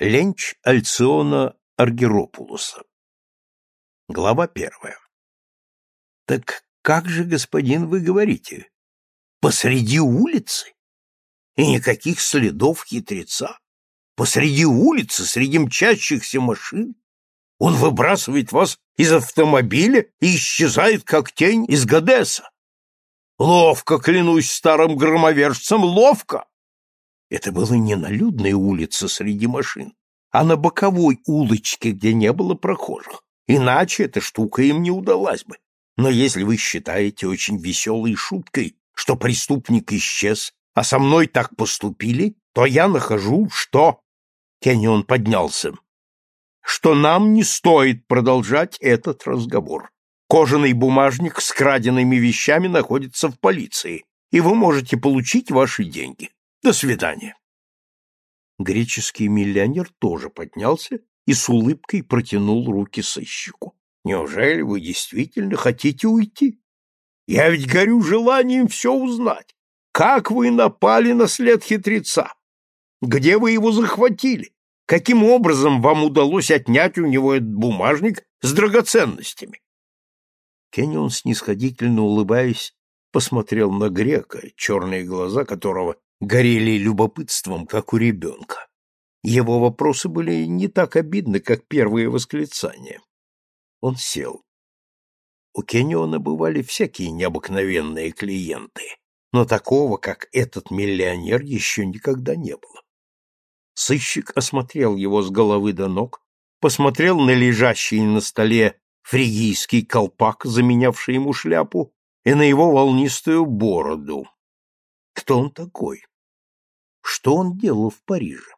Ленч Альциона Аргеропулуса. Глава первая. Так как же, господин, вы говорите? Посреди улицы? И никаких следов хитреца? Посреди улицы, среди мчащихся машин? Он выбрасывает вас из автомобиля и исчезает, как тень из Гадеса. Ловко, клянусь старым громовержцем, ловко! Это было не на людной улице среди машин, а на боковой улочке, где не было прохожих. Иначе эта штука им не удалась бы. Но если вы считаете очень веселой шуткой, что преступник исчез, а со мной так поступили, то я нахожу, что... Кеннион поднялся. Что нам не стоит продолжать этот разговор. Кожаный бумажник с краденными вещами находится в полиции, и вы можете получить ваши деньги. До свидания. Греческий миллионер тоже поднялся и с улыбкой протянул руки сыщику. Неужели вы действительно хотите уйти? Я ведь горю желанием все узнать. Как вы напали на след хитреца? Где вы его захватили? Каким образом вам удалось отнять у него этот бумажник с драгоценностями? Кеннион, снисходительно улыбаясь, посмотрел на грека, черные глаза которого горели любопытством, как у ребенка. Его вопросы были не так обидны, как первые восклицания. Он сел. У Кенниона бывали всякие необыкновенные клиенты, но такого, как этот миллионер, еще никогда не было. Сыщик осмотрел его с головы до ног, посмотрел на лежащий на столе фригийский колпак, заменявший ему шляпу, и на его волнистую бороду. Кто он такой? Что он делал в Париже?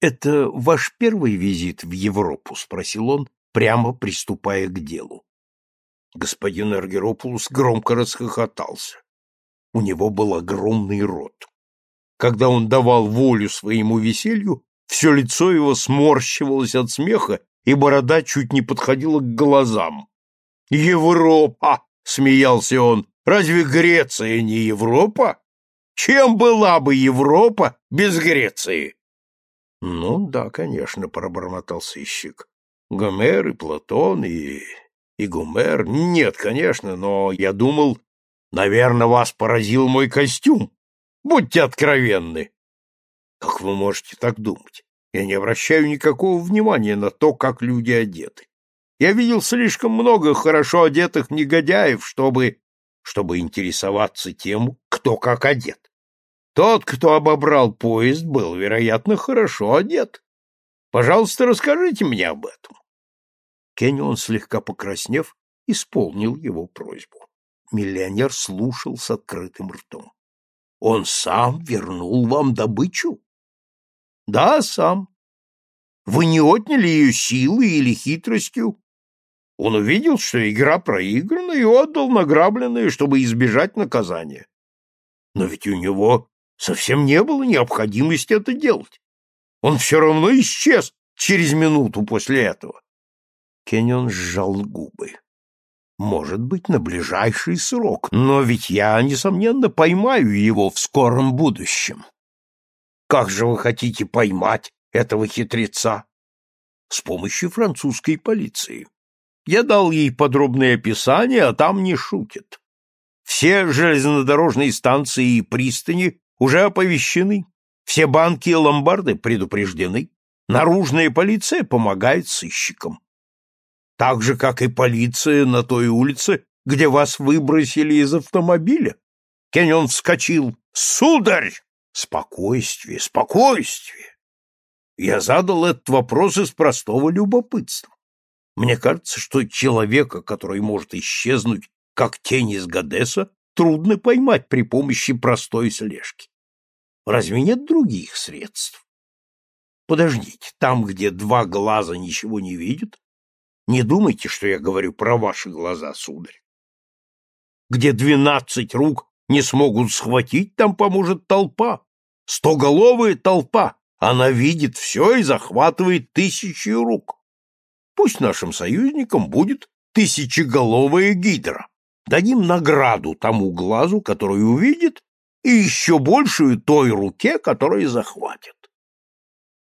«Это ваш первый визит в Европу?» — спросил он, прямо приступая к делу. Господин Аргеропулус громко расхохотался. У него был огромный рот. Когда он давал волю своему веселью, все лицо его сморщивалось от смеха, и борода чуть не подходила к глазам. «Европа!» — смеялся он. «Разве Греция не Европа?» Чем была бы Европа без Греции? — Ну, да, конечно, — пробормотал сыщик. — Гомер и Платон и... и Гомер. Нет, конечно, но я думал, наверное, вас поразил мой костюм. Будьте откровенны. Как вы можете так думать? Я не обращаю никакого внимания на то, как люди одеты. Я видел слишком много хорошо одетых негодяев, чтобы чтобы интересоваться тем, кто как одет. Тот, кто обобрал поезд, был, вероятно, хорошо одет. Пожалуйста, расскажите мне об этом. Кеннион, слегка покраснев, исполнил его просьбу. Миллионер слушал с открытым ртом. — Он сам вернул вам добычу? — Да, сам. Вы не отняли ее силой или хитростью? Он увидел, что игра проиграна, и отдал награбленное, чтобы избежать наказания. Но ведь у него совсем не было необходимости это делать. Он все равно исчез через минуту после этого. Кеннион сжал губы. Может быть, на ближайший срок, но ведь я, несомненно, поймаю его в скором будущем. Как же вы хотите поймать этого хитреца? С помощью французской полиции. Я дал ей подробное описание, а там не шутят. Все железнодорожные станции и пристани уже оповещены, все банки и ломбарды предупреждены. Наружная полиция помогает сыщикам. Так же, как и полиция на той улице, где вас выбросили из автомобиля. Кеннион вскочил. «Сударь!» «Спокойствие, спокойствие!» Я задал этот вопрос из простого любопытства. Мне кажется, что человека, который может исчезнуть, как тень из Гадеса, трудно поймать при помощи простой слежки. Разве нет других средств? Подождите, там, где два глаза ничего не видят, не думайте, что я говорю про ваши глаза, сударь. Где двенадцать рук не смогут схватить, там поможет толпа. Стоголовая толпа. Она видит все и захватывает тысячи рук. Пусть нашим союзникам будет тысячеголовая гидра. Дадим награду тому глазу, который увидит, и еще большую той руке, которая захватит.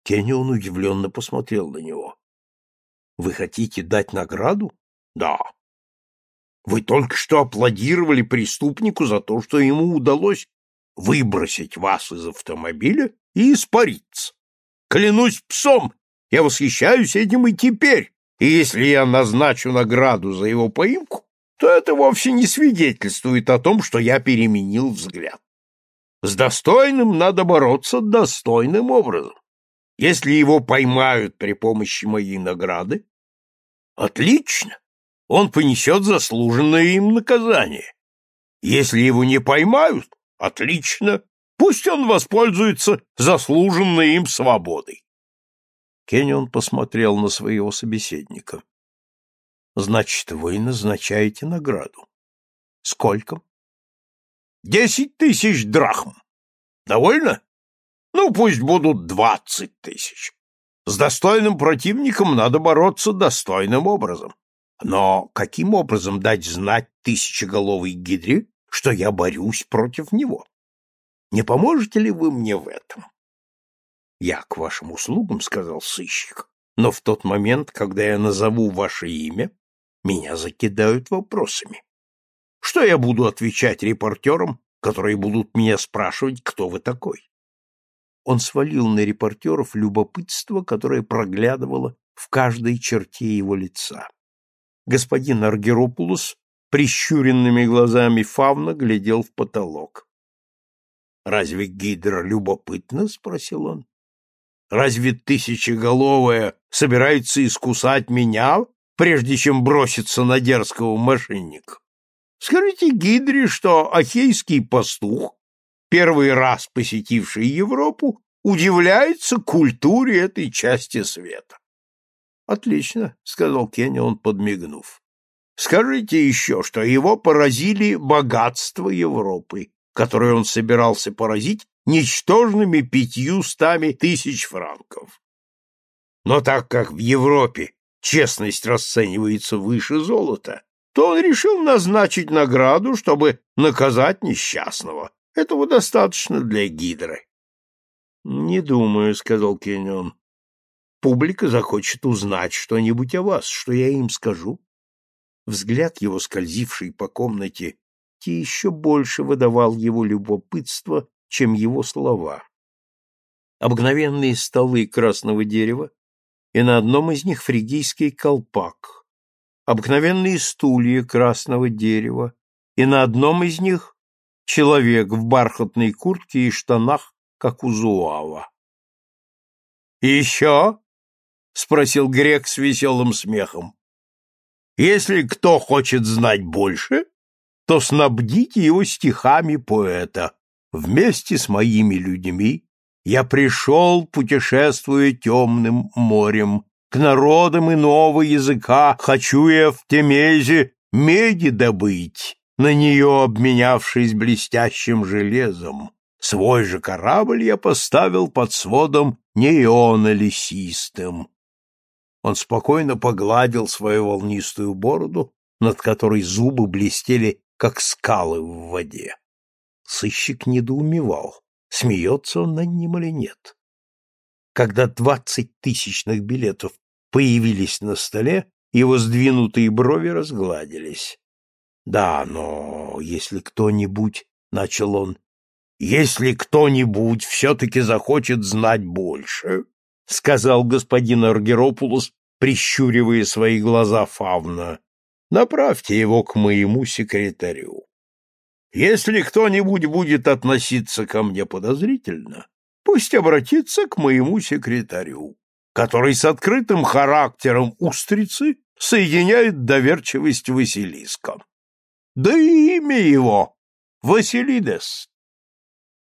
Кеннион удивленно посмотрел на него. Вы хотите дать награду? Да. Вы только что аплодировали преступнику за то, что ему удалось выбросить вас из автомобиля и испариться. Клянусь псом, я восхищаюсь этим и теперь, и если я назначу награду за его поимку, то это вовсе не свидетельствует о том, что я переменил взгляд. С достойным надо бороться достойным образом. Если его поймают при помощи моей награды, отлично, он понесет заслуженное им наказание. Если его не поймают, отлично, пусть он воспользуется заслуженной им свободой. Кеннион посмотрел на своего собеседника. Значит, вы назначаете награду. Сколько? Десять тысяч драхм. Довольно? Ну, пусть будут двадцать тысяч. С достойным противником надо бороться достойным образом. Но каким образом дать знать тысячеголовой гидре, что я борюсь против него? Не поможете ли вы мне в этом? Я к вашим услугам, сказал сыщик. Но в тот момент, когда я назову ваше имя, меня закидают вопросами. Что я буду отвечать репортерам, которые будут меня спрашивать, кто вы такой? Он свалил на репортеров любопытство, которое проглядывало в каждой черте его лица. Господин Аргеропулус прищуренными глазами фавна глядел в потолок. «Разве гидра любопытна?» — спросил он. «Разве тысячеголовая собирается искусать меня прежде чем броситься на дерзкого мошенника. Скажите Гидре, что ахейский пастух, первый раз посетивший Европу, удивляется культуре этой части света. Отлично, сказал Кеннион, подмигнув. Скажите еще, что его поразили богатства Европы, которые он собирался поразить ничтожными пятьюстами тысяч франков. Но так как в Европе честность расценивается выше золота, то он решил назначить награду, чтобы наказать несчастного. Этого достаточно для Гидры. — Не думаю, — сказал Кеннион. — Публика захочет узнать что-нибудь о вас, что я им скажу. Взгляд его, скользивший по комнате, те еще больше выдавал его любопытство, чем его слова. Обыкновенные столы красного дерева и на одном из них фригийский колпак, обыкновенные стулья красного дерева, и на одном из них человек в бархатной куртке и штанах, как у Зуава. — Еще? — спросил грек с веселым смехом. — Если кто хочет знать больше, то снабдите его стихами поэта вместе с моими людьми я пришел, путешествуя темным морем, к народам иного языка хочу я в Темезе меди добыть, на нее обменявшись блестящим железом. Свой же корабль я поставил под сводом неона лесистым. Он спокойно погладил свою волнистую бороду, над которой зубы блестели, как скалы в воде. Сыщик недоумевал смеется он над ним или нет. Когда двадцать тысячных билетов появились на столе, его сдвинутые брови разгладились. «Да, но если кто-нибудь...» — начал он. «Если кто-нибудь все-таки захочет знать больше», — сказал господин Аргеропулос, прищуривая свои глаза фавна, — «направьте его к моему секретарю. Если кто-нибудь будет относиться ко мне подозрительно, пусть обратится к моему секретарю, который с открытым характером устрицы соединяет доверчивость Василиска. Да и имя его — Василидес.